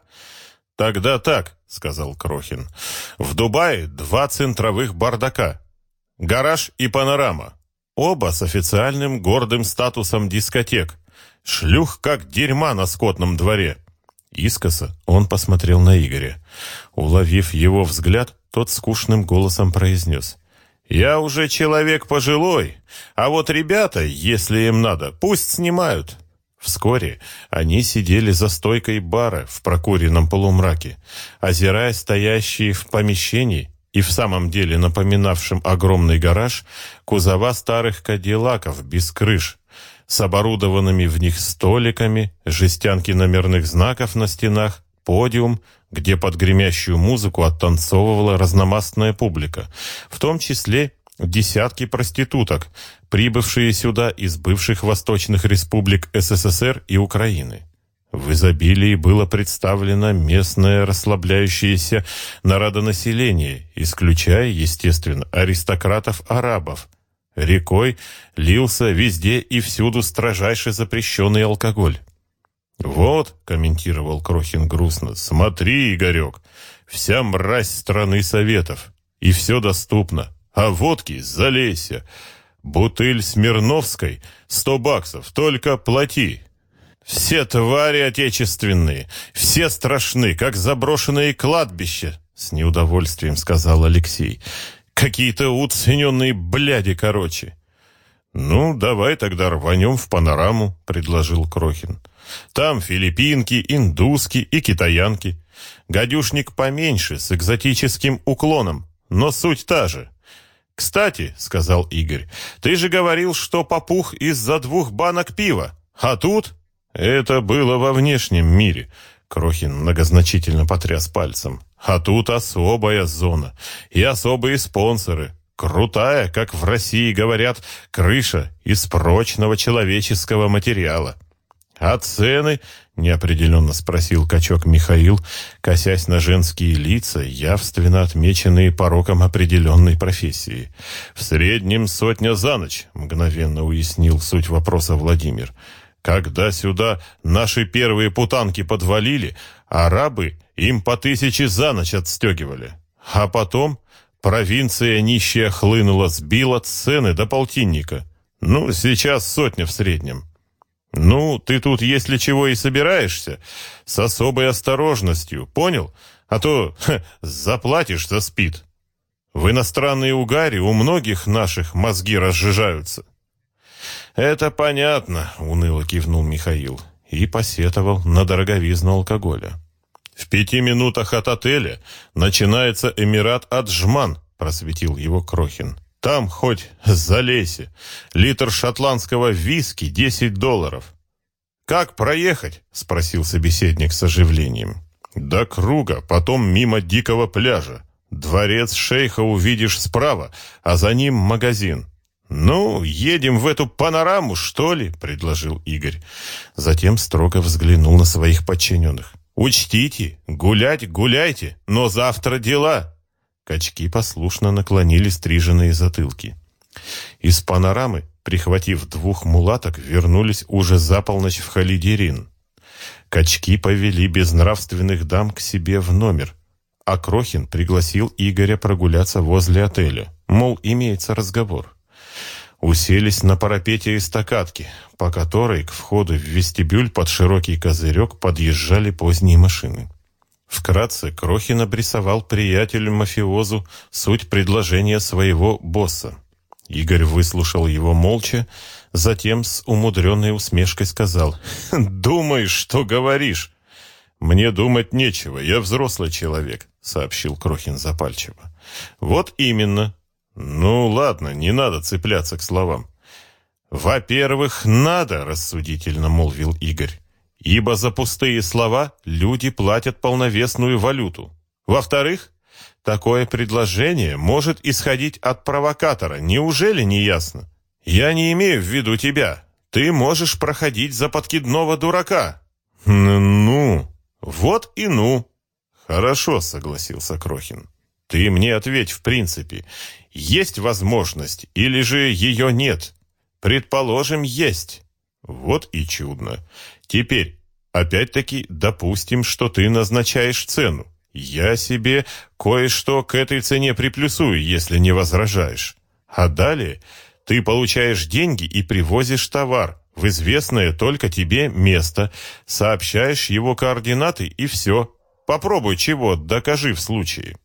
«Тогда так», — сказал Крохин. «В Дубае два центровых бардака. Гараж и панорама. Оба с официальным гордым статусом дискотек. Шлюх как дерьма на скотном дворе». Искоса он посмотрел на Игоря. Уловив его взгляд, тот скучным голосом произнес. «Я уже человек пожилой, а вот ребята, если им надо, пусть снимают». Вскоре они сидели за стойкой бара в прокуренном полумраке, озирая стоящие в помещении и в самом деле напоминавшем огромный гараж кузова старых кадиллаков без крыш, с оборудованными в них столиками, жестянки номерных знаков на стенах, подиум, где под гремящую музыку оттанцовывала разномастная публика, в том числе десятки проституток, прибывшие сюда из бывших восточных республик СССР и Украины. В изобилии было представлено местное расслабляющееся народонаселение, исключая, естественно, аристократов-арабов. Рекой лился везде и всюду строжайше запрещенный алкоголь. «Вот», — комментировал Крохин грустно, — «смотри, Игорек, вся мразь страны Советов, и все доступно, а водки залейся. Бутыль Смирновской — сто баксов, только плати». «Все твари отечественные, все страшны, как заброшенные кладбища», — с неудовольствием сказал Алексей. «Какие-то уцененные бляди, короче». «Ну, давай тогда рванем в панораму», — предложил Крохин. Там филиппинки, индуски и китаянки. Гадюшник поменьше, с экзотическим уклоном, но суть та же. «Кстати», — сказал Игорь, — «ты же говорил, что попух из-за двух банок пива, а тут...» «Это было во внешнем мире», — Крохин многозначительно потряс пальцем. «А тут особая зона и особые спонсоры. Крутая, как в России говорят, крыша из прочного человеческого материала». «А цены?» — неопределенно спросил качок Михаил, косясь на женские лица, явственно отмеченные пороком определенной профессии. «В среднем сотня за ночь», — мгновенно уяснил суть вопроса Владимир. «Когда сюда наши первые путанки подвалили, арабы им по тысяче за ночь отстегивали. А потом провинция нищая хлынула, сбила цены до полтинника. Ну, сейчас сотня в среднем». «Ну, ты тут, если чего и собираешься, с особой осторожностью, понял? А то ха, заплатишь за спид. В иностранные угари у многих наших мозги разжижаются». «Это понятно», — уныло кивнул Михаил и посетовал на дороговизну алкоголя. «В пяти минутах от отеля начинается Эмират Аджман», — просветил его Крохин. Там хоть залейся. Литр шотландского виски — десять долларов. «Как проехать?» — спросил собеседник с оживлением. «До круга, потом мимо дикого пляжа. Дворец шейха увидишь справа, а за ним магазин. «Ну, едем в эту панораму, что ли?» — предложил Игорь. Затем строго взглянул на своих подчиненных. «Учтите, гулять гуляйте, но завтра дела. Качки послушно наклонили стриженные затылки. Из панорамы, прихватив двух мулаток, вернулись уже за полночь в Халидерин. Качки повели безнравственных дам к себе в номер, а Крохин пригласил Игоря прогуляться возле отеля, мол, имеется разговор. Уселись на парапете эстакадки, по которой к входу в вестибюль под широкий козырек подъезжали поздние машины. Вкратце Крохин обрисовал приятелю-мафиозу суть предложения своего босса. Игорь выслушал его молча, затем с умудренной усмешкой сказал «Думаешь, что говоришь?» «Мне думать нечего, я взрослый человек», — сообщил Крохин запальчиво. «Вот именно. Ну, ладно, не надо цепляться к словам». «Во-первых, надо», — рассудительно молвил Игорь. Ибо за пустые слова люди платят полновесную валюту. Во-вторых, такое предложение может исходить от провокатора. Неужели не ясно? Я не имею в виду тебя. Ты можешь проходить за подкидного дурака. Ну, вот и ну. Хорошо, согласился Крохин. Ты мне ответь в принципе. Есть возможность или же ее нет? Предположим, есть. Вот и чудно. Теперь, Опять-таки, допустим, что ты назначаешь цену. Я себе кое-что к этой цене приплюсую, если не возражаешь. А далее ты получаешь деньги и привозишь товар в известное только тебе место, сообщаешь его координаты и все. Попробуй чего, докажи в случае.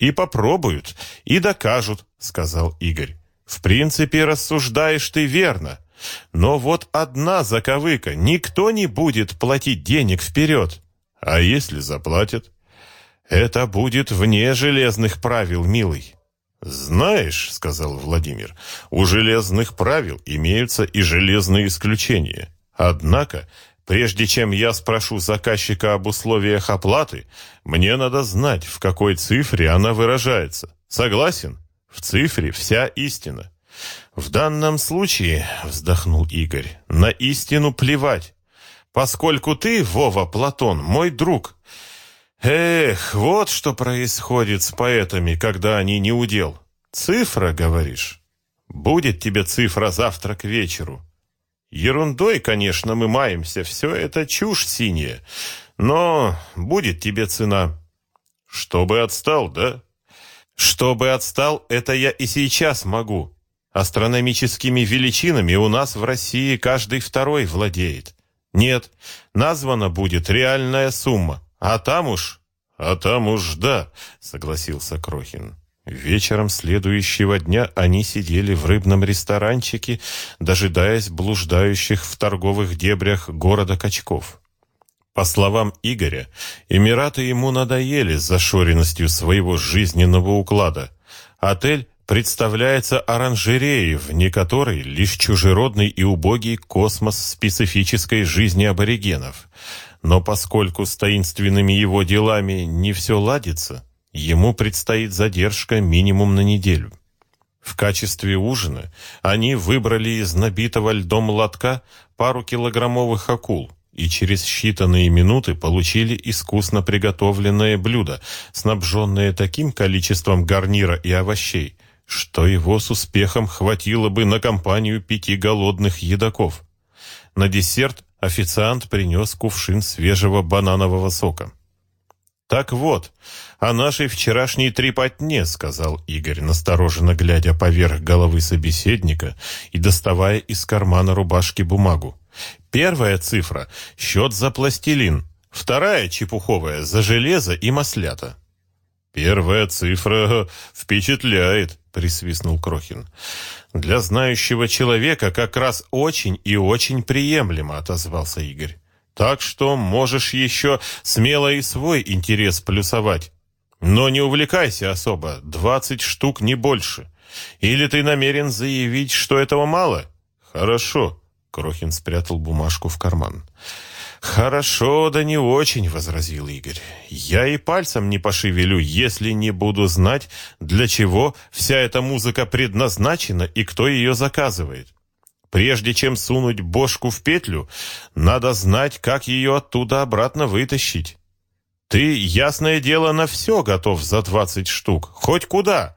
И попробуют, и докажут, сказал Игорь. В принципе, рассуждаешь ты верно. Но вот одна заковыка. Никто не будет платить денег вперед. А если заплатят? Это будет вне железных правил, милый. «Знаешь, — сказал Владимир, — у железных правил имеются и железные исключения. Однако, прежде чем я спрошу заказчика об условиях оплаты, мне надо знать, в какой цифре она выражается. Согласен? В цифре вся истина. В данном случае, — вздохнул Игорь, — на истину плевать. Поскольку ты, Вова Платон, мой друг, — Эх, вот что происходит с поэтами, когда они не удел. Цифра, говоришь? Будет тебе цифра завтра к вечеру. Ерундой, конечно, мы маемся, все это чушь синяя, но будет тебе цена. Чтобы отстал, да? Чтобы отстал, это я и сейчас могу. Астрономическими величинами у нас в России каждый второй владеет. Нет, названа будет реальная сумма. А там уж... А там уж да, согласился Крохин. Вечером следующего дня они сидели в рыбном ресторанчике, дожидаясь блуждающих в торговых дебрях города качков. По словам Игоря, Эмираты ему надоели зашоренностью своего жизненного уклада. Отель представляется оранжереей, вне которой лишь чужеродный и убогий космос специфической жизни аборигенов. Но поскольку с таинственными его делами не все ладится, ему предстоит задержка минимум на неделю. В качестве ужина они выбрали из набитого льдом лотка пару килограммовых акул и через считанные минуты получили искусно приготовленное блюдо, снабженное таким количеством гарнира и овощей, что его с успехом хватило бы на компанию пяти голодных едоков. На десерт официант принес кувшин свежего бананового сока. «Так вот, о нашей вчерашней трепотне», — сказал Игорь, настороженно глядя поверх головы собеседника и доставая из кармана рубашки бумагу. «Первая цифра — счет за пластилин, вторая — чепуховая — за железо и маслята». «Первая цифра впечатляет», — присвистнул Крохин. «Для знающего человека как раз очень и очень приемлемо», — отозвался Игорь. «Так что можешь еще смело и свой интерес плюсовать. Но не увлекайся особо, двадцать штук не больше. Или ты намерен заявить, что этого мало?» «Хорошо», — Крохин спрятал бумажку в карман. «Хорошо, да не очень», — возразил Игорь. «Я и пальцем не пошевелю, если не буду знать, для чего вся эта музыка предназначена и кто ее заказывает. Прежде чем сунуть бошку в петлю, надо знать, как ее оттуда обратно вытащить. Ты, ясное дело, на все готов за двадцать штук, хоть куда.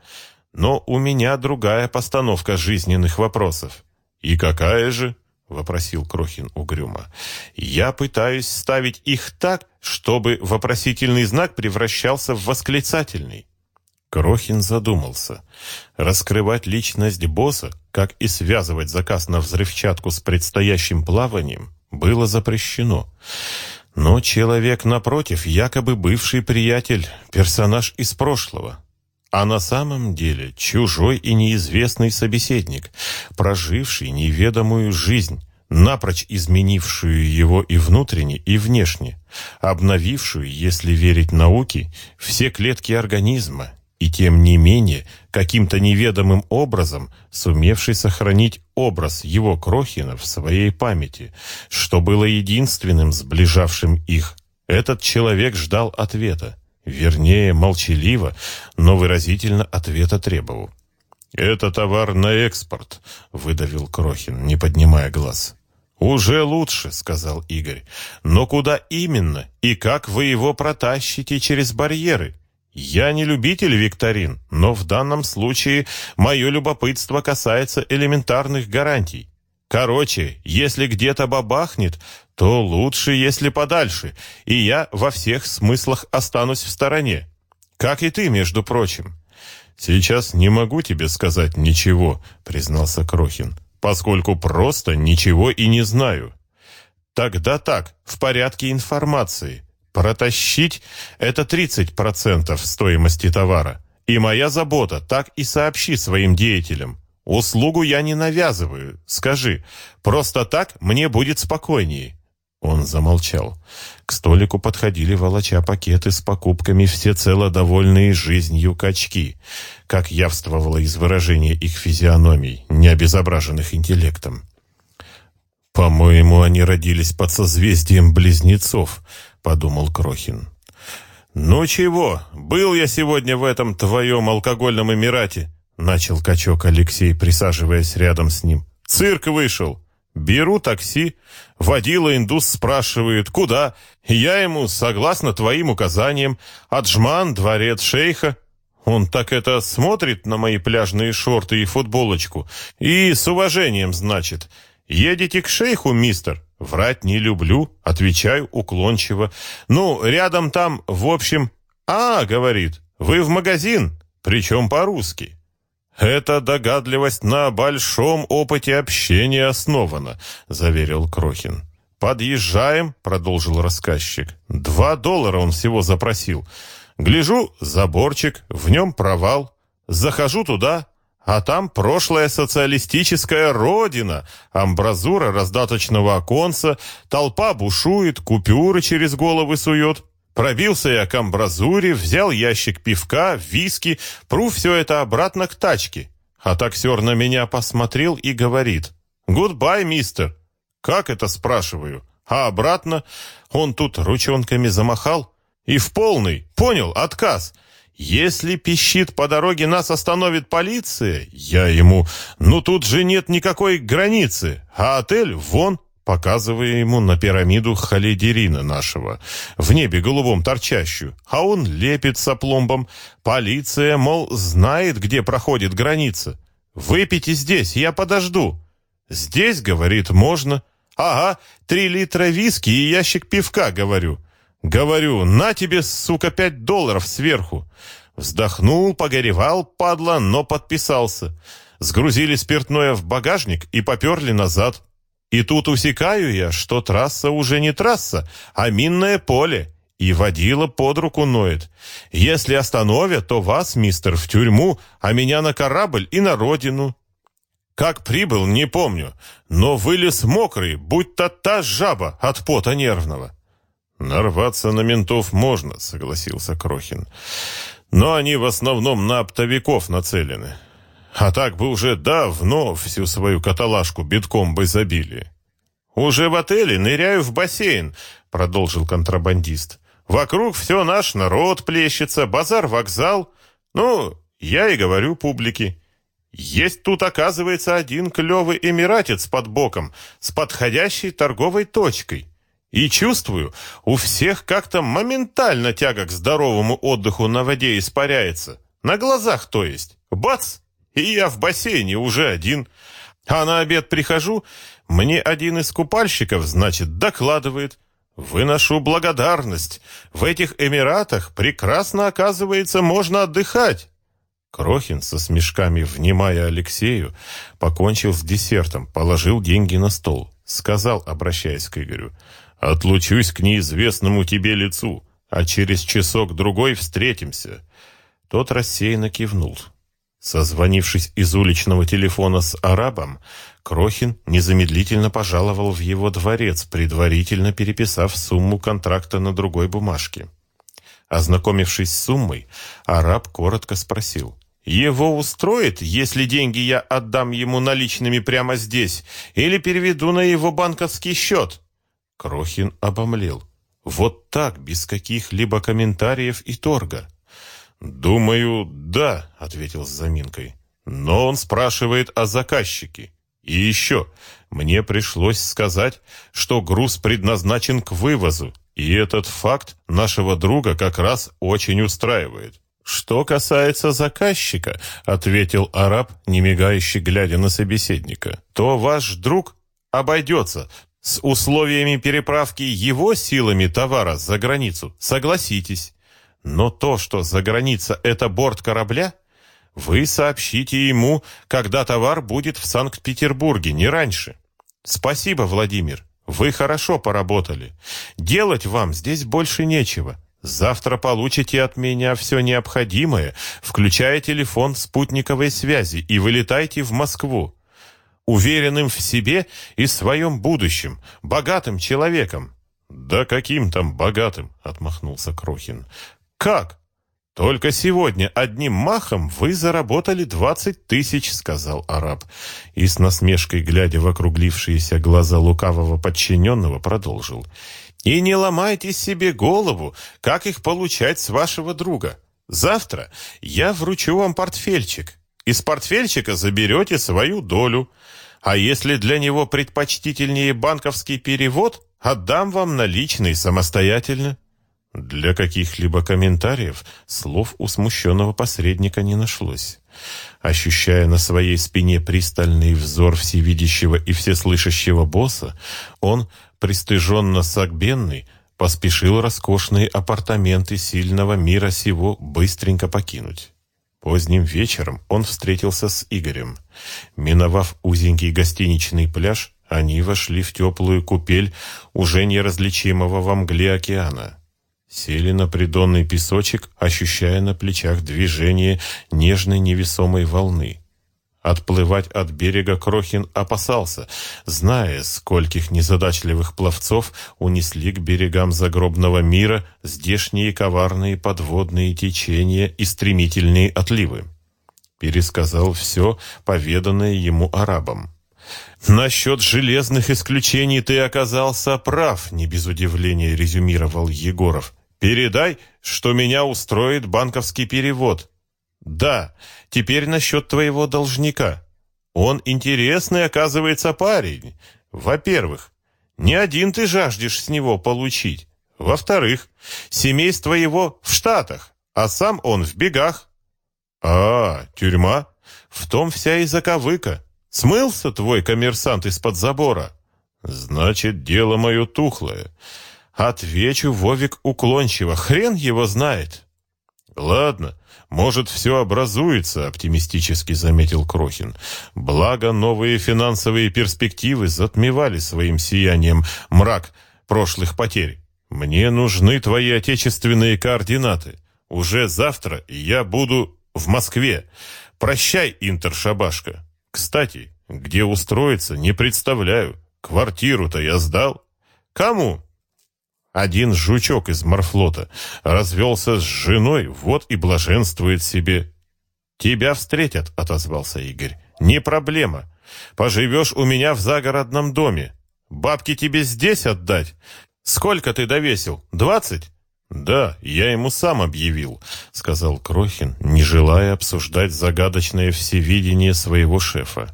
Но у меня другая постановка жизненных вопросов. И какая же?» — вопросил Крохин угрюмо. «Я пытаюсь ставить их так, чтобы вопросительный знак превращался в восклицательный». Крохин задумался. Раскрывать личность босса, как и связывать заказ на взрывчатку с предстоящим плаванием, было запрещено. Но человек напротив, якобы бывший приятель, персонаж из прошлого а на самом деле чужой и неизвестный собеседник, проживший неведомую жизнь, напрочь изменившую его и внутренне, и внешне, обновившую, если верить науке, все клетки организма, и тем не менее каким-то неведомым образом сумевший сохранить образ его Крохина в своей памяти, что было единственным сближавшим их. Этот человек ждал ответа. Вернее, молчаливо, но выразительно ответа требовал. «Это товар на экспорт», — выдавил Крохин, не поднимая глаз. «Уже лучше», — сказал Игорь. «Но куда именно и как вы его протащите через барьеры? Я не любитель викторин, но в данном случае мое любопытство касается элементарных гарантий. Короче, если где-то бабахнет, то лучше, если подальше, и я во всех смыслах останусь в стороне. Как и ты, между прочим. Сейчас не могу тебе сказать ничего, признался Крохин, поскольку просто ничего и не знаю. Тогда так, в порядке информации. Протащить – это 30% стоимости товара. И моя забота, так и сообщи своим деятелям. Услугу я не навязываю. Скажи, просто так мне будет спокойнее. Он замолчал. К столику подходили волоча пакеты с покупками, всецело довольные жизнью качки, как явствовало из выражения их физиономий, не обезображенных интеллектом. «По-моему, они родились под созвездием близнецов», — подумал Крохин. «Ну чего, был я сегодня в этом твоем алкогольном Эмирате», — начал качок Алексей, присаживаясь рядом с ним. «Цирк вышел. Беру такси, водила индус спрашивает, куда? Я ему, согласно твоим указаниям, Аджман, дворец шейха. Он так это смотрит на мои пляжные шорты и футболочку. И с уважением, значит. Едете к шейху, мистер? Врать не люблю, отвечаю уклончиво. Ну, рядом там, в общем... А, говорит, вы в магазин, причем по-русски. «Это догадливость на большом опыте общения основана», — заверил Крохин. «Подъезжаем», — продолжил рассказчик. «Два доллара он всего запросил. Гляжу, заборчик, в нем провал. Захожу туда, а там прошлая социалистическая родина, амбразура раздаточного оконца, толпа бушует, купюры через головы сует. Пробился я к амбразуре, взял ящик пивка, виски, пру все это обратно к тачке. А таксер на меня посмотрел и говорит, «Goodbye, mister». «Как это?» – спрашиваю. А обратно он тут ручонками замахал. И в полный, понял, отказ. Если пищит по дороге нас остановит полиция, я ему, ну тут же нет никакой границы, а отель вон, показывая ему на пирамиду Holiday Inn а нашего, в небе голубом торчащую, а он лепит с апломбом. Полиция, мол, знает, где проходит граница. «Выпейте здесь, я подожду». «Здесь, — говорит, — можно». «Ага, три литра виски и ящик пивка, — говорю». «Говорю, на тебе, сука, пять долларов сверху». Вздохнул, погоревал, падла, но подписался. Сгрузили спиртное в багажник и поперли назад. И тут усекаю я, что трасса уже не трасса, а минное поле, и водила под руку ноет. Если остановят, то вас, мистер, в тюрьму, а меня на корабль и на родину. Как прибыл, не помню, но вылез мокрый, будь-то та жаба от пота нервного. Нарваться на ментов можно, согласился Крохин. Но они в основном на оптовиков нацелены. А так бы уже давно всю свою каталажку битком бы забили. «Уже в отеле ныряю в бассейн», — продолжил контрабандист. «Вокруг все наш народ плещется, базар-вокзал. Ну, я и говорю публике. Есть тут, оказывается, один клевый эмиратец под боком с подходящей торговой точкой. И чувствую, у всех как-то моментально тяга к здоровому отдыху на воде испаряется. На глазах, то есть. Бац! И я в бассейне уже один. А на обед прихожу, мне один из купальщиков, значит, докладывает. Выношу благодарность. В этих Эмиратах прекрасно, оказывается, можно отдыхать. Крохин со смешками, внимая Алексею, покончил с десертом, положил деньги на стол. Сказал, обращаясь к Игорю, «Отлучусь к неизвестному тебе лицу, а через часок-другой встретимся». Тот рассеянно кивнул. Созвонившись из уличного телефона с арабом, Крохин незамедлительно пожаловал в его дворец, предварительно переписав сумму контракта на другой бумажке. Ознакомившись с суммой, араб коротко спросил. «Его устроит, если деньги я отдам ему наличными прямо здесь, или переведу на его банковский счет?» Крохин обомлел. Вот так, без каких-либо комментариев и торга. «Думаю, да», — ответил с заминкой. «Но он спрашивает о заказчике. И еще, мне пришлось сказать, что груз предназначен к вывозу, и этот факт нашего друга как раз очень устраивает». «Что касается заказчика», — ответил араб, не мигающе глядя на собеседника, «то ваш друг обойдется с условиями переправки его силами товара за границу, согласитесь. Но то, что за граница – это борт корабля, вы сообщите ему, когда товар будет в Санкт-Петербурге, не раньше. Спасибо, Владимир. Вы хорошо поработали. Делать вам здесь больше нечего. Завтра получите от меня все необходимое, включая телефон спутниковой связи, и вылетайте в Москву. Уверенным в себе и своем будущем, богатым человеком. «Да каким там богатым?» — отмахнулся Крохин. «Как? Только сегодня одним махом вы заработали двадцать тысяч», — сказал араб. И с насмешкой, глядя в округлившиеся глаза лукавого подчиненного, продолжил. «И не ломайте себе голову, как их получать с вашего друга. Завтра я вручу вам портфельчик. Из портфельчика заберете свою долю. А если для него предпочтительнее банковский перевод, отдам вам наличный самостоятельно». Для каких-либо комментариев слов у смущенного посредника не нашлось. Ощущая на своей спине пристальный взор всевидящего и всеслышащего босса, он, пристыженно сагбенный, поспешил роскошные апартаменты сильного мира сего быстренько покинуть. Поздним вечером он встретился с Игорем. Миновав узенький гостиничный пляж, они вошли в теплую купель уже неразличимого во мгле океана. Сели на придонный песочек, ощущая на плечах движение нежной невесомой волны. Отплывать от берега Крохин опасался, зная, скольких незадачливых пловцов унесли к берегам загробного мира здешние коварные подводные течения и стремительные отливы. Пересказал все, поведанное ему арабам. «Насчет железных исключений ты оказался прав», — не без удивления резюмировал Егоров. Передай, что меня устроит банковский перевод. Да, теперь насчет твоего должника. Он интересный, оказывается, парень. Во-первых, не один ты жаждешь с него получить. Во-вторых, семейство его в Штатах, а сам он в бегах. А, тюрьма? В том вся и заковыка. Смылся твой коммерсант из-под забора? Значит, дело мое тухлое. Отвечу Вовик уклончиво. Хрен его знает. Ладно, может, все образуется, оптимистически заметил Крохин. Благо, новые финансовые перспективы затмевали своим сиянием мрак прошлых потерь. Мне нужны твои отечественные координаты. Уже завтра я буду в Москве. Прощай, Интершабашка. Кстати, где устроиться, не представляю. Квартиру-то я сдал. Кому? Один жучок из морфлота развелся с женой, вот и блаженствует себе. «Тебя встретят», — отозвался Игорь. «Не проблема. Поживешь у меня в загородном доме. Бабки тебе здесь отдать? Сколько ты довесил? Двадцать?» «Да, я ему сам объявил», — сказал Крохин, не желая обсуждать загадочное всевидение своего шефа.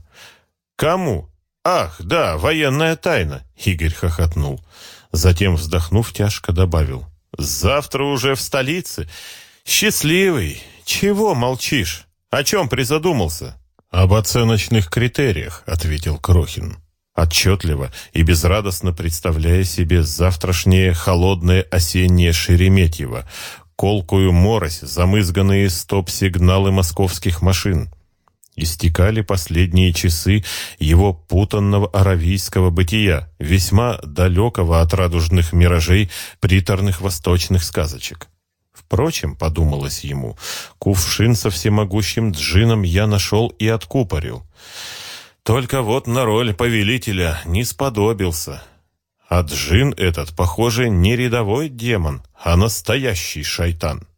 «Кому?» «Ах, да, военная тайна», — Игорь хохотнул. Затем, вздохнув, тяжко добавил. «Завтра уже в столице. Счастливый. Чего молчишь? О чем призадумался?» «Об оценочных критериях», — ответил Крохин. Отчетливо и безрадостно представляя себе завтрашнее холодное осеннее Шереметьево, колкую морось, замызганные стоп-сигналы московских машин — истекали последние часы его путанного аравийского бытия, весьма далекого от радужных миражей приторных восточных сказочек. Впрочем, подумалось ему, кувшин со всемогущим джином я нашел и откупорил. Только вот на роль повелителя не сподобился. А джин этот, похоже, не рядовой демон, а настоящий шайтан.